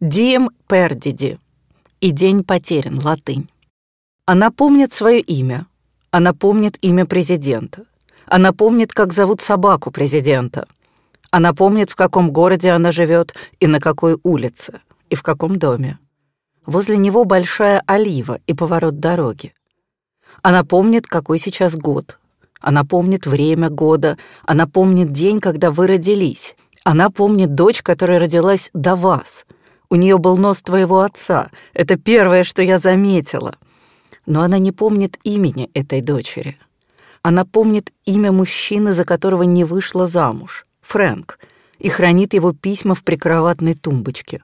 Дием пердиди и день потерян, латынь. Она помнит свое имя. Она помнит имя президента. Она помнит, как зовут собаку президента. Она помнит, в каком городе она живет и на какой улице, и в каком доме. Возле него большая олива и поворот дороги. Она помнит, какой сейчас год. Она помнит время года. Она помнит день, когда вы родились. Она помнит дочь, которая родилась до вас — у нее был нос твоего отца. Это первое, что я заметила. Но она не помнит имени этой дочери. Она помнит имя мужчины, за которого не вышла замуж, Фрэнк, и хранит его письма в прикроватной тумбочке.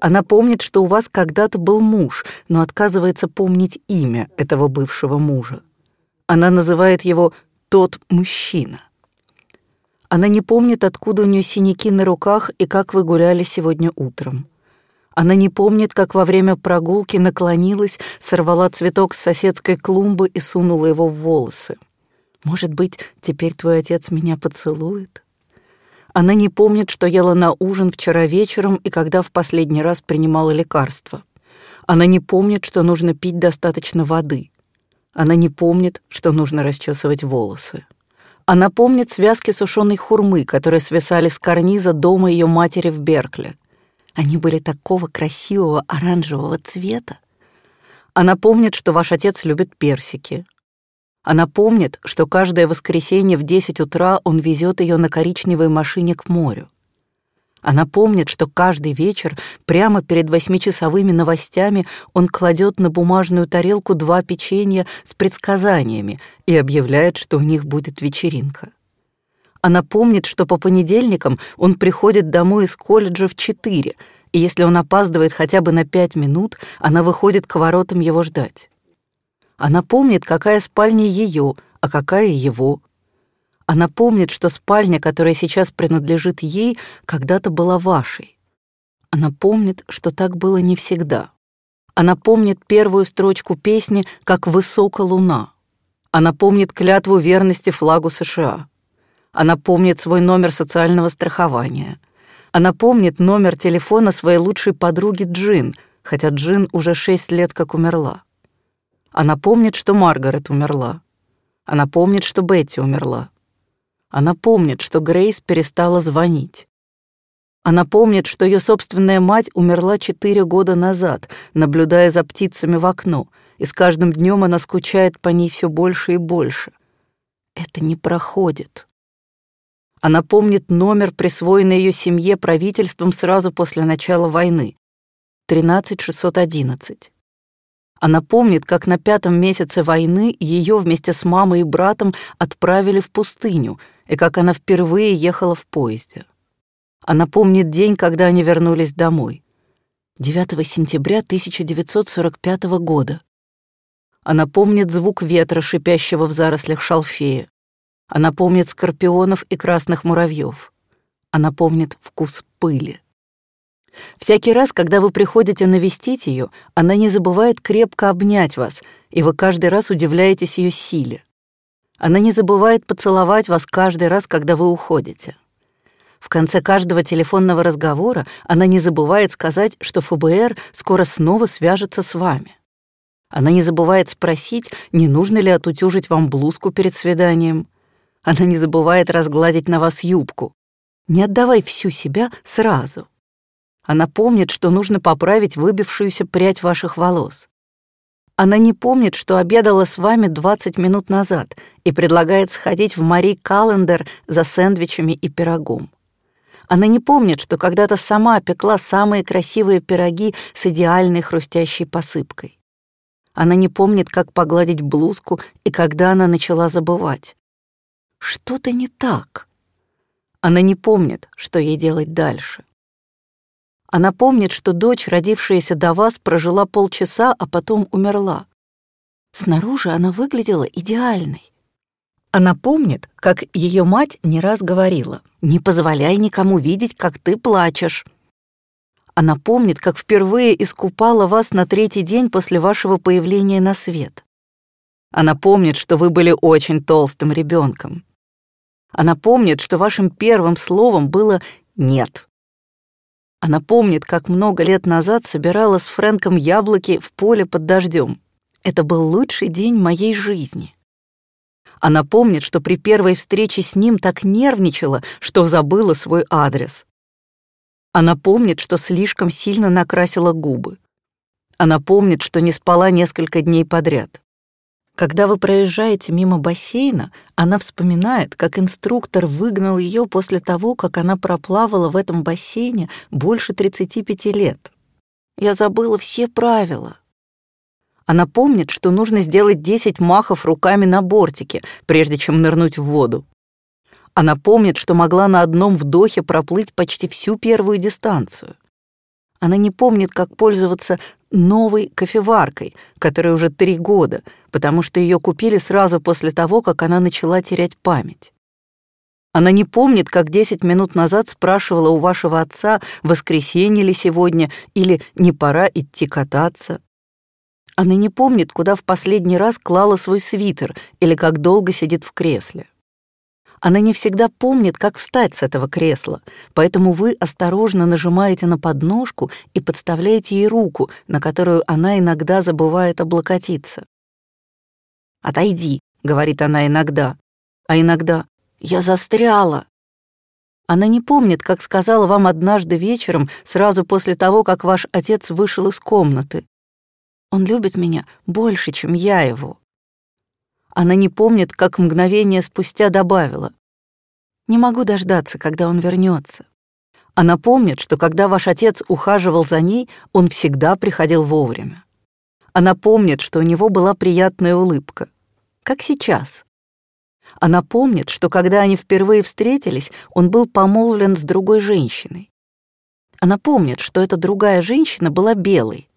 Она помнит, что у вас когда-то был муж, но отказывается помнить имя этого бывшего мужа. Она называет его «тот мужчина». Она не помнит, откуда у нее синяки на руках и как вы гуляли сегодня утром. Она не помнит, как во время прогулки наклонилась, сорвала цветок с соседской клумбы и сунула его в волосы. Может быть, теперь твой отец меня поцелует? Она не помнит, что ела на ужин вчера вечером и когда в последний раз принимала лекарства. Она не помнит, что нужно пить достаточно воды. Она не помнит, что нужно расчесывать волосы. Она помнит связки сушеной хурмы, которые свисали с карниза дома ее матери в Беркле — они были такого красивого оранжевого цвета. Она помнит, что ваш отец любит персики. Она помнит, что каждое воскресенье в 10 утра он везет ее на коричневой машине к морю. Она помнит, что каждый вечер прямо перед восьмичасовыми новостями он кладет на бумажную тарелку два печенья с предсказаниями и объявляет, что у них будет вечеринка. Она помнит, что по понедельникам он приходит домой из колледжа в четыре, и если он опаздывает хотя бы на пять минут, она выходит к воротам его ждать. Она помнит, какая спальня ее, а какая его. Она помнит, что спальня, которая сейчас принадлежит ей, когда-то была вашей. Она помнит, что так было не всегда. Она помнит первую строчку песни «Как высока луна». Она помнит клятву верности флагу США. Она помнит свой номер социального страхования. Она помнит номер телефона своей лучшей подруги Джин, хотя Джин уже шесть лет как умерла. Она помнит, что Маргарет умерла. Она помнит, что Бетти умерла. Она помнит, что Грейс перестала звонить. Она помнит, что ее собственная мать умерла четыре года назад, наблюдая за птицами в окно, и с каждым днем она скучает по ней все больше и больше. Это не проходит. Она помнит номер, присвоенный ее семье правительством сразу после начала войны. 13611. Она помнит, как на пятом месяце войны ее вместе с мамой и братом отправили в пустыню, и как она впервые ехала в поезде. Она помнит день, когда они вернулись домой. 9 сентября 1945 года. Она помнит звук ветра, шипящего в зарослях шалфея. Она помнит скорпионов и красных муравьев. Она помнит вкус пыли. Всякий раз, когда вы приходите навестить ее, она не забывает крепко обнять вас, и вы каждый раз удивляетесь ее силе. Она не забывает поцеловать вас каждый раз, когда вы уходите. В конце каждого телефонного разговора она не забывает сказать, что ФБР скоро снова свяжется с вами. Она не забывает спросить, не нужно ли отутюжить вам блузку перед свиданием. Она не забывает разгладить на вас юбку. Не отдавай всю себя сразу. Она помнит, что нужно поправить выбившуюся прядь ваших волос. Она не помнит, что обедала с вами 20 минут назад и предлагает сходить в Мари Календер за сэндвичами и пирогом. Она не помнит, что когда-то сама пекла самые красивые пироги с идеальной хрустящей посыпкой. Она не помнит, как погладить блузку и когда она начала забывать. Что-то не так. Она не помнит, что ей делать дальше. Она помнит, что дочь, родившаяся до вас, прожила полчаса, а потом умерла. Снаружи она выглядела идеальной. Она помнит, как ее мать не раз говорила, «Не позволяй никому видеть, как ты плачешь». Она помнит, как впервые искупала вас на третий день после вашего появления на свет. Она помнит, что вы были очень толстым ребенком. Она помнит, что вашим первым словом было «нет». Она помнит, как много лет назад собирала с Фрэнком яблоки в поле под дождем. Это был лучший день моей жизни. Она помнит, что при первой встрече с ним так нервничала, что забыла свой адрес. Она помнит, что слишком сильно накрасила губы. Она помнит, что не спала несколько дней подряд. Когда вы проезжаете мимо бассейна, она вспоминает, как инструктор выгнал ее после того, как она проплавала в этом бассейне больше 35 лет. Я забыла все правила. Она помнит, что нужно сделать 10 махов руками на бортике, прежде чем нырнуть в воду. Она помнит, что могла на одном вдохе проплыть почти всю первую дистанцию. Она не помнит, как пользоваться новой кофеваркой, которой уже три года, потому что ее купили сразу после того, как она начала терять память. Она не помнит, как 10 минут назад спрашивала у вашего отца, воскресенье ли сегодня или не пора идти кататься. Она не помнит, куда в последний раз клала свой свитер или как долго сидит в кресле. Она не всегда помнит, как встать с этого кресла, поэтому вы осторожно нажимаете на подножку и подставляете ей руку, на которую она иногда забывает облокотиться. «Отойди», — говорит она иногда, а иногда «я застряла». Она не помнит, как сказала вам однажды вечером, сразу после того, как ваш отец вышел из комнаты. Он любит меня больше, чем я его. Она не помнит, как мгновение спустя добавила. «Не могу дождаться, когда он вернется». Она помнит, что когда ваш отец ухаживал за ней, он всегда приходил вовремя. Она помнит, что у него была приятная улыбка. Как сейчас. Она помнит, что когда они впервые встретились, он был помолвлен с другой женщиной. Она помнит, что эта другая женщина была белой,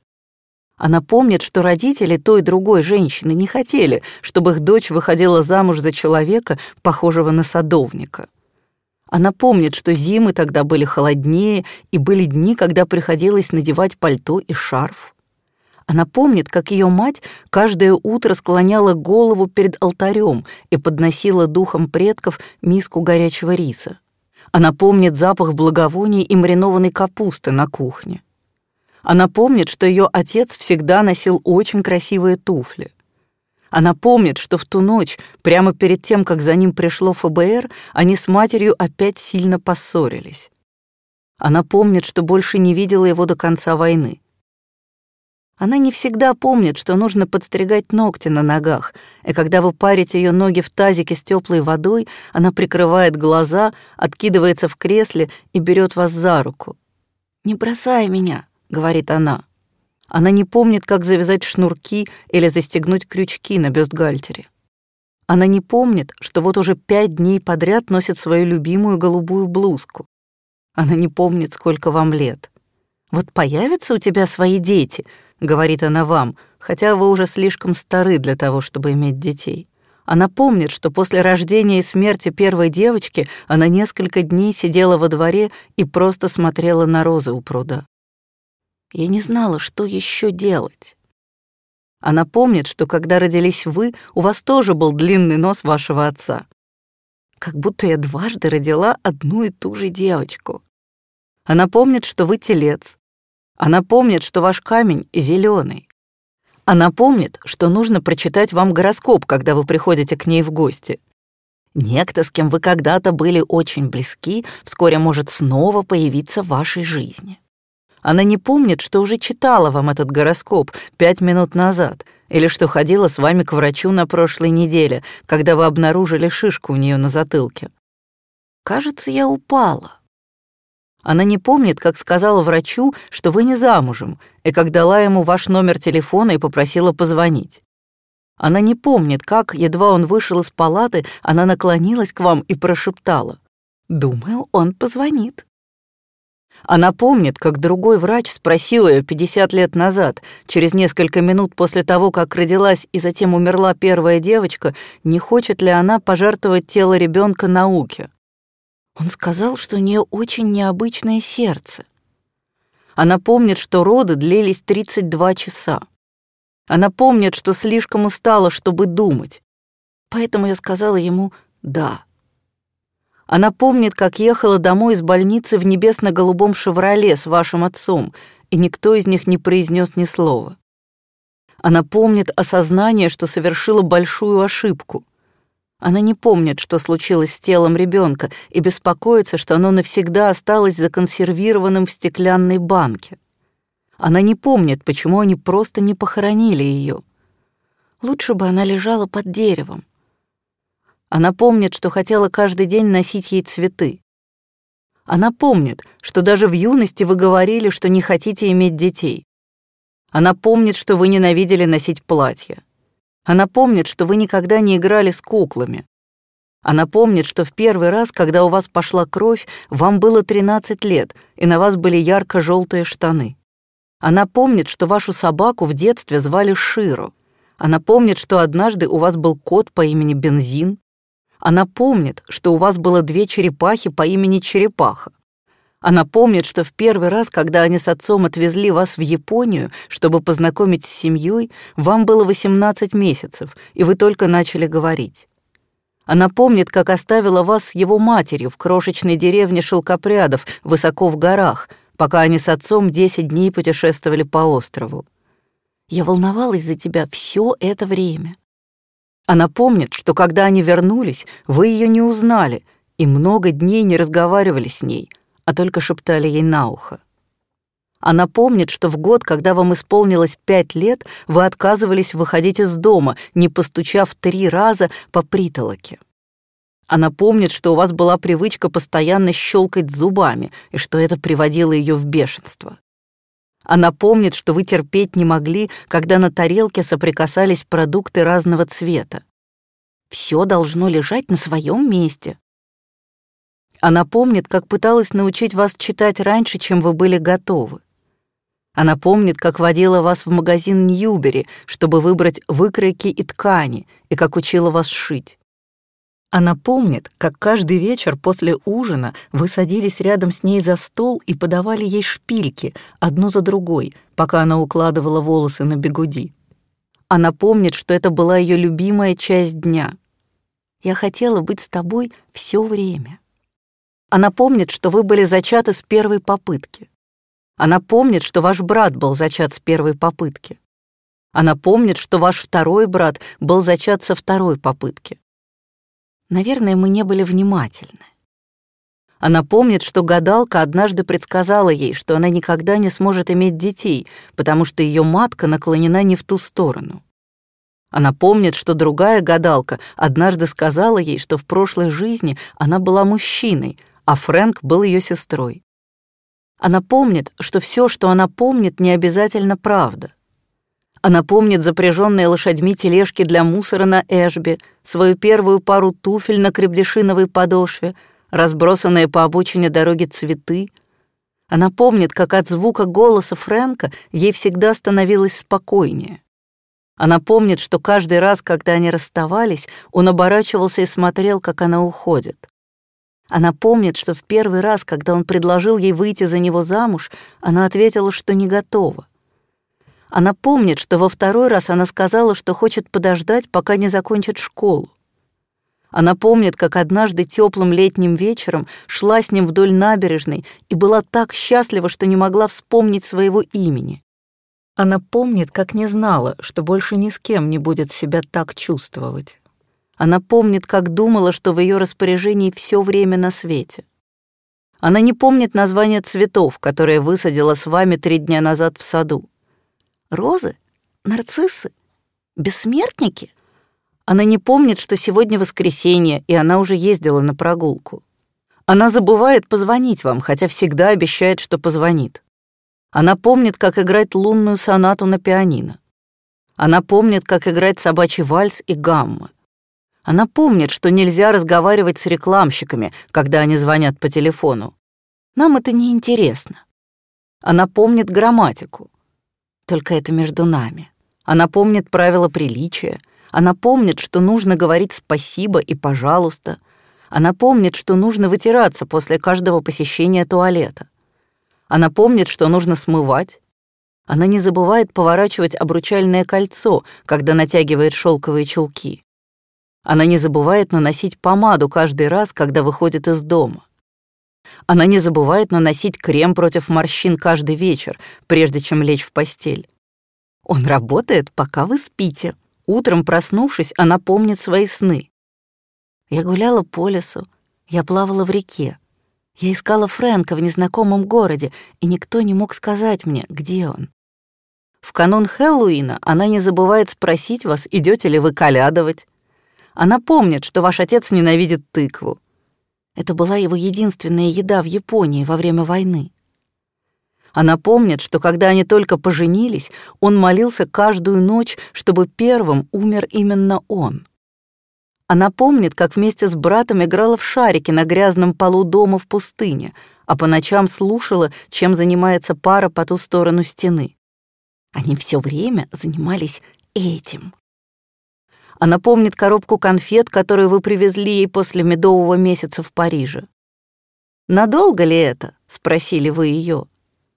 она помнит, что родители той другой женщины не хотели, чтобы их дочь выходила замуж за человека, похожего на садовника. Она помнит, что зимы тогда были холоднее, и были дни, когда приходилось надевать пальто и шарф. Она помнит, как ее мать каждое утро склоняла голову перед алтарем и подносила духом предков миску горячего риса. Она помнит запах благовоний и маринованной капусты на кухне. Она помнит, что ее отец всегда носил очень красивые туфли. Она помнит, что в ту ночь, прямо перед тем, как за ним пришло ФБР, они с матерью опять сильно поссорились. Она помнит, что больше не видела его до конца войны. Она не всегда помнит, что нужно подстригать ногти на ногах, и когда вы парите ее ноги в тазике с теплой водой, она прикрывает глаза, откидывается в кресле и берет вас за руку. «Не бросай меня», — говорит она. Она не помнит, как завязать шнурки или застегнуть крючки на бюстгальтере. Она не помнит, что вот уже пять дней подряд носит свою любимую голубую блузку. Она не помнит, сколько вам лет. «Вот появятся у тебя свои дети», — говорит она вам, хотя вы уже слишком стары для того, чтобы иметь детей. Она помнит, что после рождения и смерти первой девочки она несколько дней сидела во дворе и просто смотрела на розы у пруда. Я не знала, что еще делать. Она помнит, что когда родились вы, у вас тоже был длинный нос вашего отца. Как будто я дважды родила одну и ту же девочку. Она помнит, что вы телец. Она помнит, что ваш камень зеленый. Она помнит, что нужно прочитать вам гороскоп, когда вы приходите к ней в гости. Некто, с кем вы когда-то были очень близки, вскоре может снова появиться в вашей жизни. Она не помнит, что уже читала вам этот гороскоп пять минут назад, или что ходила с вами к врачу на прошлой неделе, когда вы обнаружили шишку у нее на затылке. Кажется, я упала. Она не помнит, как сказала врачу, что вы не замужем, и как дала ему ваш номер телефона и попросила позвонить. Она не помнит, как, едва он вышел из палаты, она наклонилась к вам и прошептала. «Думаю, он позвонит». Она помнит, как другой врач спросил ее 50 лет назад, через несколько минут после того, как родилась и затем умерла первая девочка, не хочет ли она пожертвовать тело ребенка науке. Он сказал, что у нее очень необычное сердце. Она помнит, что роды длились 32 часа. Она помнит, что слишком устала, чтобы думать. Поэтому я сказала ему «да». Она помнит, как ехала домой из больницы в небесно-голубом «Шевроле» с вашим отцом, и никто из них не произнес ни слова. Она помнит осознание, что совершила большую ошибку. Она не помнит, что случилось с телом ребенка, и беспокоится, что оно навсегда осталось законсервированным в стеклянной банке. Она не помнит, почему они просто не похоронили ее. Лучше бы она лежала под деревом. Она помнит, что хотела каждый день носить ей цветы. Она помнит, что даже в юности вы говорили, что не хотите иметь детей. Она помнит, что вы ненавидели носить платья. Она помнит, что вы никогда не играли с куклами. Она помнит, что в первый раз, когда у вас пошла кровь, вам было 13 лет, и на вас были ярко-желтые штаны. Она помнит, что вашу собаку в детстве звали Широ. Она помнит, что однажды у вас был кот по имени Бензин. Она помнит, что у вас было две черепахи по имени Черепаха. Она помнит, что в первый раз, когда они с отцом отвезли вас в Японию, чтобы познакомить с семьей, вам было 18 месяцев, и вы только начали говорить. Она помнит, как оставила вас с его матерью в крошечной деревне Шелкопрядов, высоко в горах, пока они с отцом 10 дней путешествовали по острову. Я волновалась за тебя все это время. Она помнит, что когда они вернулись, вы ее не узнали и много дней не разговаривали с ней, а только шептали ей на ухо. Она помнит, что в год, когда вам исполнилось пять лет, вы отказывались выходить из дома, не постучав три раза по притолоке. Она помнит, что у вас была привычка постоянно щелкать зубами, и что это приводило ее в бешенство. Она помнит, что вы терпеть не могли, когда на тарелке соприкасались продукты разного цвета. Все должно лежать на своем месте. Она помнит, как пыталась научить вас читать раньше, чем вы были готовы. Она помнит, как водила вас в магазин Ньюбери, чтобы выбрать выкройки и ткани, и как учила вас шить. Она помнит, как каждый вечер после ужина вы садились рядом с ней за стол и подавали ей шпильки, одну за другой, пока она укладывала волосы на бегуди. Она помнит, что это была ее любимая часть дня. «Я хотела быть с тобой все время». Она помнит, что вы были зачаты с первой попытки. Она помнит, что ваш брат был зачат с первой попытки. Она помнит, что ваш второй брат был зачат со второй попытки. Наверное, мы не были внимательны. Она помнит, что гадалка однажды предсказала ей, что она никогда не сможет иметь детей, потому что ее матка наклонена не в ту сторону. Она помнит, что другая гадалка однажды сказала ей, что в прошлой жизни она была мужчиной, а Фрэнк был ее сестрой. Она помнит, что все, что она помнит, не обязательно правда. Она помнит запряженные лошадьми тележки для мусора на Эшби, свою первую пару туфель на крепдешиновой подошве, разбросанные по обочине дороги цветы. Она помнит, как от звука голоса Фрэнка ей всегда становилось спокойнее. Она помнит, что каждый раз, когда они расставались, он оборачивался и смотрел, как она уходит. Она помнит, что в первый раз, когда он предложил ей выйти за него замуж, она ответила, что не готова. Она помнит, что во второй раз она сказала, что хочет подождать, пока не закончит школу. Она помнит, как однажды теплым летним вечером шла с ним вдоль набережной и была так счастлива, что не могла вспомнить своего имени. Она помнит, как не знала, что больше ни с кем не будет себя так чувствовать. Она помнит, как думала, что в ее распоряжении все время на свете. Она не помнит название цветов, которые высадила с вами три дня назад в саду. Розы? Нарциссы? Бессмертники? Она не помнит, что сегодня воскресенье, и она уже ездила на прогулку. Она забывает позвонить вам, хотя всегда обещает, что позвонит. Она помнит, как играть лунную сонату на пианино. Она помнит, как играть собачий вальс и гамма. Она помнит, что нельзя разговаривать с рекламщиками, когда они звонят по телефону. Нам это не интересно. Она помнит грамматику. Только это между нами. Она помнит правила приличия. Она помнит, что нужно говорить спасибо и пожалуйста. Она помнит, что нужно вытираться после каждого посещения туалета. Она помнит, что нужно смывать. Она не забывает поворачивать обручальное кольцо, когда натягивает шелковые чулки. Она не забывает наносить помаду каждый раз, когда выходит из дома. Она не забывает наносить крем против морщин каждый вечер, прежде чем лечь в постель. Он работает, пока вы спите. Утром, проснувшись, она помнит свои сны. Я гуляла по лесу, я плавала в реке. Я искала Фрэнка в незнакомом городе, и никто не мог сказать мне, где он. В канун Хэллоуина она не забывает спросить вас, идете ли вы колядовать. Она помнит, что ваш отец ненавидит тыкву. Это была его единственная еда в Японии во время войны. Она помнит, что когда они только поженились, он молился каждую ночь, чтобы первым умер именно он. Она помнит, как вместе с братом играла в шарики на грязном полу дома в пустыне, а по ночам слушала, чем занимается пара по ту сторону стены. Они все время занимались этим. Она помнит коробку конфет, которую вы привезли ей после медового месяца в Париже. «Надолго ли это?» — спросили вы ее.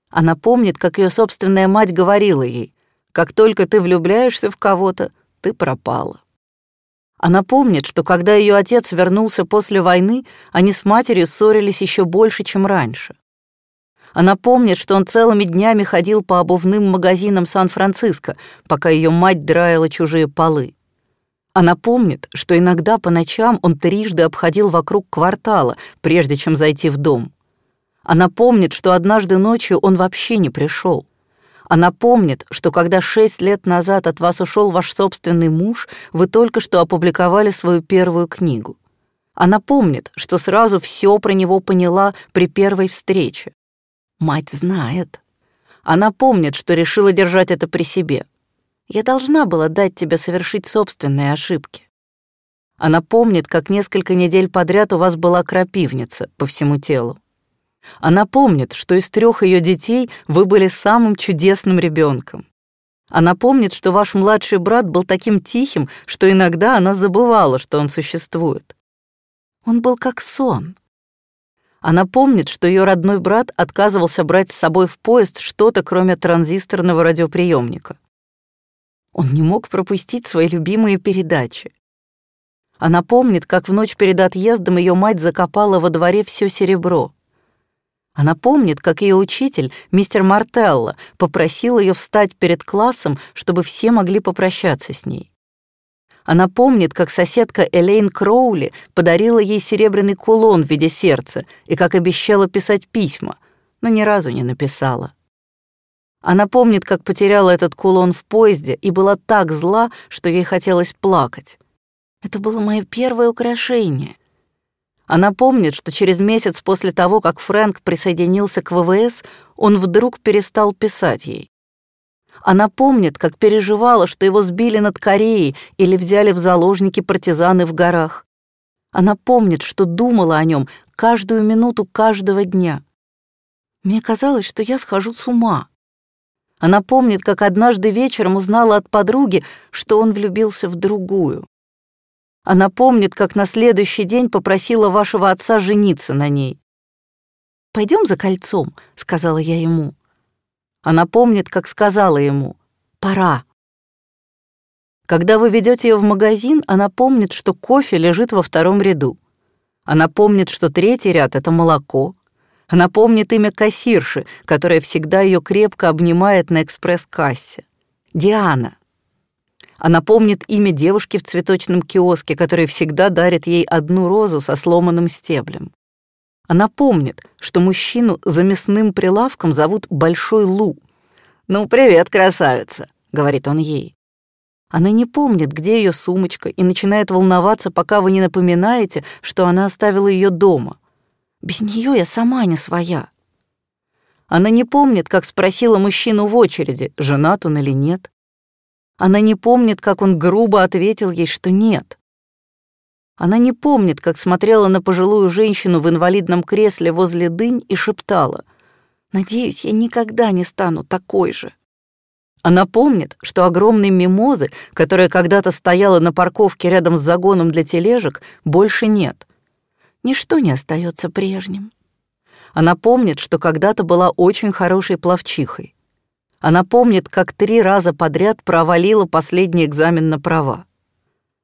Она помнит, как ее собственная мать говорила ей, «Как только ты влюбляешься в кого-то, ты пропала». Она помнит, что когда ее отец вернулся после войны, они с матерью ссорились еще больше, чем раньше. Она помнит, что он целыми днями ходил по обувным магазинам Сан-Франциско, пока ее мать драила чужие полы. Она помнит, что иногда по ночам он трижды обходил вокруг квартала, прежде чем зайти в дом. Она помнит, что однажды ночью он вообще не пришел. Она помнит, что когда шесть лет назад от вас ушел ваш собственный муж, вы только что опубликовали свою первую книгу. Она помнит, что сразу все про него поняла при первой встрече. Мать знает. Она помнит, что решила держать это при себе. Я должна была дать тебе совершить собственные ошибки. Она помнит, как несколько недель подряд у вас была крапивница по всему телу. Она помнит, что из трех ее детей вы были самым чудесным ребенком. Она помнит, что ваш младший брат был таким тихим, что иногда она забывала, что он существует. Он был как сон. Она помнит, что ее родной брат отказывался брать с собой в поезд что-то, кроме транзисторного радиоприемника. Он не мог пропустить свои любимые передачи. Она помнит, как в ночь перед отъездом ее мать закопала во дворе все серебро. Она помнит, как ее учитель, мистер Мартелло, попросил ее встать перед классом, чтобы все могли попрощаться с ней. Она помнит, как соседка Элейн Кроули подарила ей серебряный кулон в виде сердца и как обещала писать письма, но ни разу не написала. Она помнит, как потеряла этот кулон в поезде и была так зла, что ей хотелось плакать. Это было мое первое украшение. Она помнит, что через месяц после того, как Фрэнк присоединился к ВВС, он вдруг перестал писать ей. Она помнит, как переживала, что его сбили над Кореей или взяли в заложники партизаны в горах. Она помнит, что думала о нем каждую минуту каждого дня. Мне казалось, что я схожу с ума. Она помнит, как однажды вечером узнала от подруги, что он влюбился в другую. Она помнит, как на следующий день попросила вашего отца жениться на ней. «Пойдем за кольцом», — сказала я ему. Она помнит, как сказала ему «пора». Когда вы ведете ее в магазин, она помнит, что кофе лежит во втором ряду. Она помнит, что третий ряд — это молоко, она помнит имя кассирши, которая всегда ее крепко обнимает на экспресс-кассе. Диана. Она помнит имя девушки в цветочном киоске, которая всегда дарит ей одну розу со сломанным стеблем. Она помнит, что мужчину за мясным прилавком зовут Большой Лу. «Ну, привет, красавица», — говорит он ей. Она не помнит, где ее сумочка, и начинает волноваться, пока вы не напоминаете, что она оставила ее дома. Без нее я сама не своя. Она не помнит, как спросила мужчину в очереди, женат он или нет. Она не помнит, как он грубо ответил ей, что нет. Она не помнит, как смотрела на пожилую женщину в инвалидном кресле возле дынь и шептала, «Надеюсь, я никогда не стану такой же». Она помнит, что огромной мимозы, которая когда-то стояла на парковке рядом с загоном для тележек, больше нет — ничто не остается прежним. Она помнит, что когда-то была очень хорошей пловчихой. Она помнит, как три раза подряд провалила последний экзамен на права.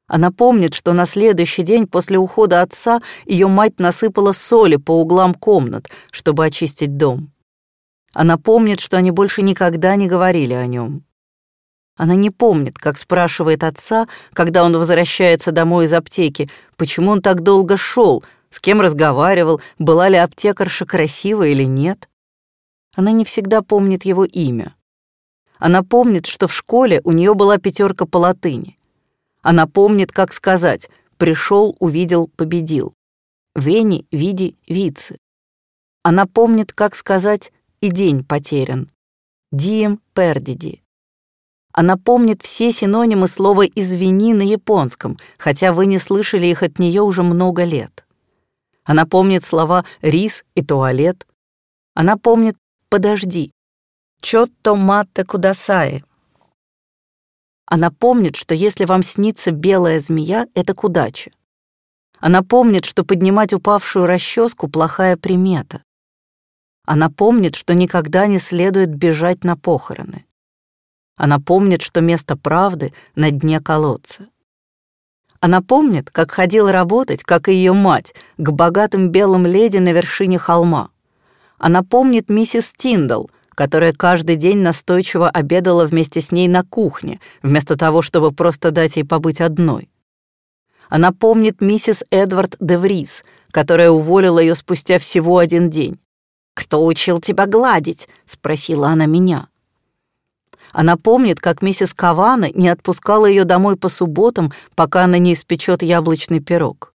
Она помнит, что на следующий день после ухода отца ее мать насыпала соли по углам комнат, чтобы очистить дом. Она помнит, что они больше никогда не говорили о нем. Она не помнит, как спрашивает отца, когда он возвращается домой из аптеки, почему он так долго шел, с кем разговаривал, была ли аптекарша красивая или нет. Она не всегда помнит его имя. Она помнит, что в школе у нее была пятерка по латыни. Она помнит, как сказать «пришел, увидел, победил». Вени, види, вицы. Она помнит, как сказать «и день потерян». Дием пердиди. Она помнит все синонимы слова «извини» на японском, хотя вы не слышали их от нее уже много лет. Она помнит слова «рис» и «туалет». Она помнит «подожди». «Чотто матте кудасаи», она помнит, что если вам снится белая змея, это к удаче. Она помнит, что поднимать упавшую расческу — плохая примета. Она помнит, что никогда не следует бежать на похороны. Она помнит, что место правды на дне колодца. Она помнит, как ходила работать, как и ее мать, к богатым белым леди на вершине холма. Она помнит миссис Тиндал, которая каждый день настойчиво обедала вместе с ней на кухне, вместо того, чтобы просто дать ей побыть одной. Она помнит миссис Эдвард де Врис, которая уволила ее спустя всего один день. «Кто учил тебя гладить?» — спросила она меня. Она помнит, как миссис Кавана не отпускала ее домой по субботам, пока она не испечет яблочный пирог.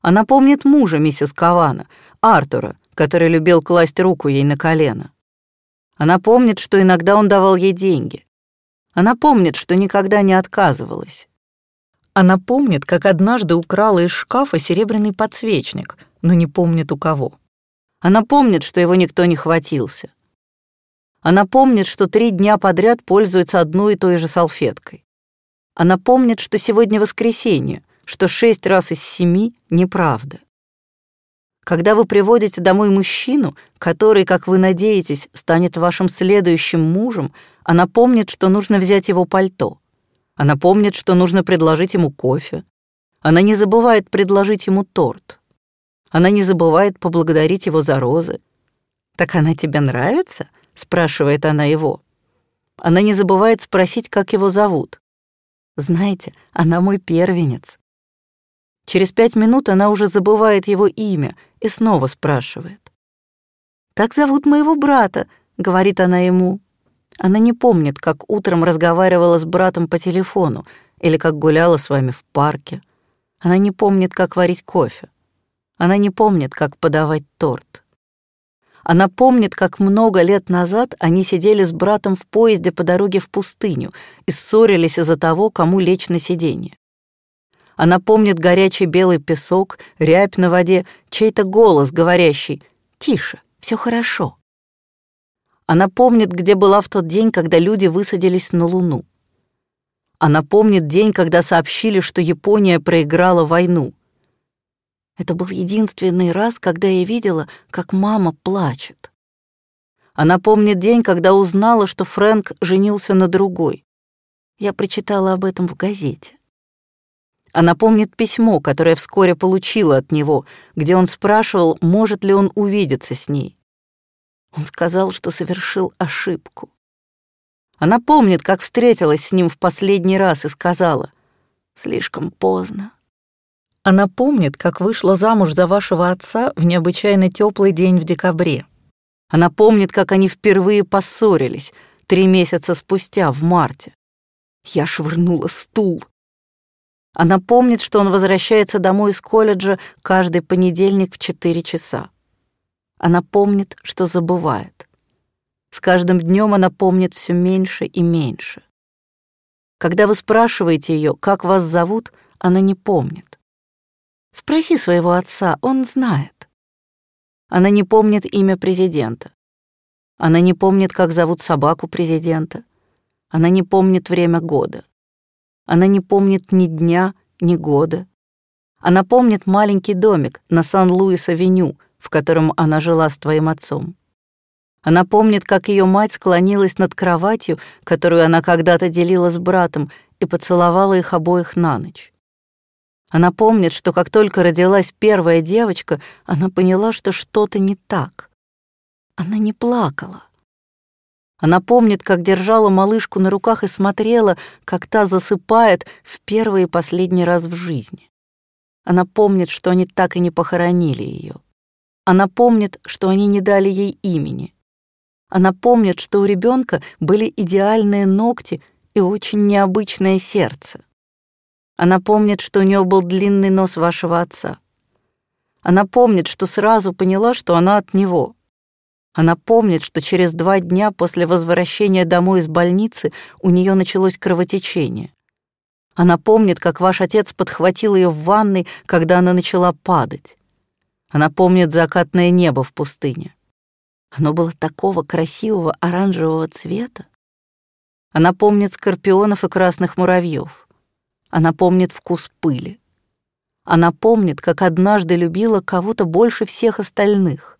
Она помнит мужа миссис Кавана, Артура, который любил класть руку ей на колено. Она помнит, что иногда он давал ей деньги. Она помнит, что никогда не отказывалась. Она помнит, как однажды украла из шкафа серебряный подсвечник, но не помнит у кого. Она помнит, что его никто не хватился. Она помнит, что три дня подряд пользуется одной и той же салфеткой. Она помнит, что сегодня воскресенье, что шесть раз из семи — неправда. Когда вы приводите домой мужчину, который, как вы надеетесь, станет вашим следующим мужем, она помнит, что нужно взять его пальто. Она помнит, что нужно предложить ему кофе. Она не забывает предложить ему торт. Она не забывает поблагодарить его за розы. «Так она тебе нравится?» — спрашивает она его. Она не забывает спросить, как его зовут. «Знаете, она мой первенец». Через пять минут она уже забывает его имя и снова спрашивает. «Так зовут моего брата», — говорит она ему. Она не помнит, как утром разговаривала с братом по телефону или как гуляла с вами в парке. Она не помнит, как варить кофе. Она не помнит, как подавать торт. Она помнит, как много лет назад они сидели с братом в поезде по дороге в пустыню и ссорились из-за того, кому лечь на сиденье. Она помнит горячий белый песок, рябь на воде, чей-то голос, говорящий «Тише, все хорошо». Она помнит, где была в тот день, когда люди высадились на Луну. Она помнит день, когда сообщили, что Япония проиграла войну. Это был единственный раз, когда я видела, как мама плачет. Она помнит день, когда узнала, что Фрэнк женился на другой. Я прочитала об этом в газете. Она помнит письмо, которое вскоре получила от него, где он спрашивал, может ли он увидеться с ней. Он сказал, что совершил ошибку. Она помнит, как встретилась с ним в последний раз и сказала «слишком поздно». Она помнит, как вышла замуж за вашего отца в необычайно теплый день в декабре. Она помнит, как они впервые поссорились три месяца спустя, в марте. Я швырнула стул. Она помнит, что он возвращается домой из колледжа каждый понедельник в 4 часа. Она помнит, что забывает. С каждым днем она помнит все меньше и меньше. Когда вы спрашиваете ее, как вас зовут, она не помнит. Спроси своего отца, он знает. Она не помнит имя президента. Она не помнит, как зовут собаку президента. Она не помнит время года. Она не помнит ни дня, ни года. Она помнит маленький домик на Сан-Луис-авеню, в котором она жила с твоим отцом. Она помнит, как ее мать склонилась над кроватью, которую она когда-то делила с братом, и поцеловала их обоих на ночь. Она помнит, что как только родилась первая девочка, она поняла, что что-то не так. Она не плакала. Она помнит, как держала малышку на руках и смотрела, как та засыпает в первый и последний раз в жизни. Она помнит, что они так и не похоронили ее. Она помнит, что они не дали ей имени. Она помнит, что у ребенка были идеальные ногти и очень необычное сердце. Она помнит, что у нее был длинный нос вашего отца. Она помнит, что сразу поняла, что она от него. Она помнит, что через два дня после возвращения домой из больницы у нее началось кровотечение. Она помнит, как ваш отец подхватил ее в ванной, когда она начала падать. Она помнит закатное небо в пустыне. Оно было такого красивого оранжевого цвета. Она помнит скорпионов и красных муравьев. Она помнит вкус пыли. Она помнит, как однажды любила кого-то больше всех остальных.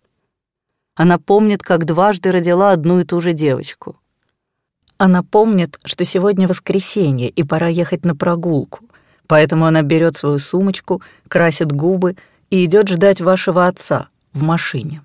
Она помнит, как дважды родила одну и ту же девочку. Она помнит, что сегодня воскресенье и пора ехать на прогулку, поэтому она берет свою сумочку, красит губы и идет ждать вашего отца в машине.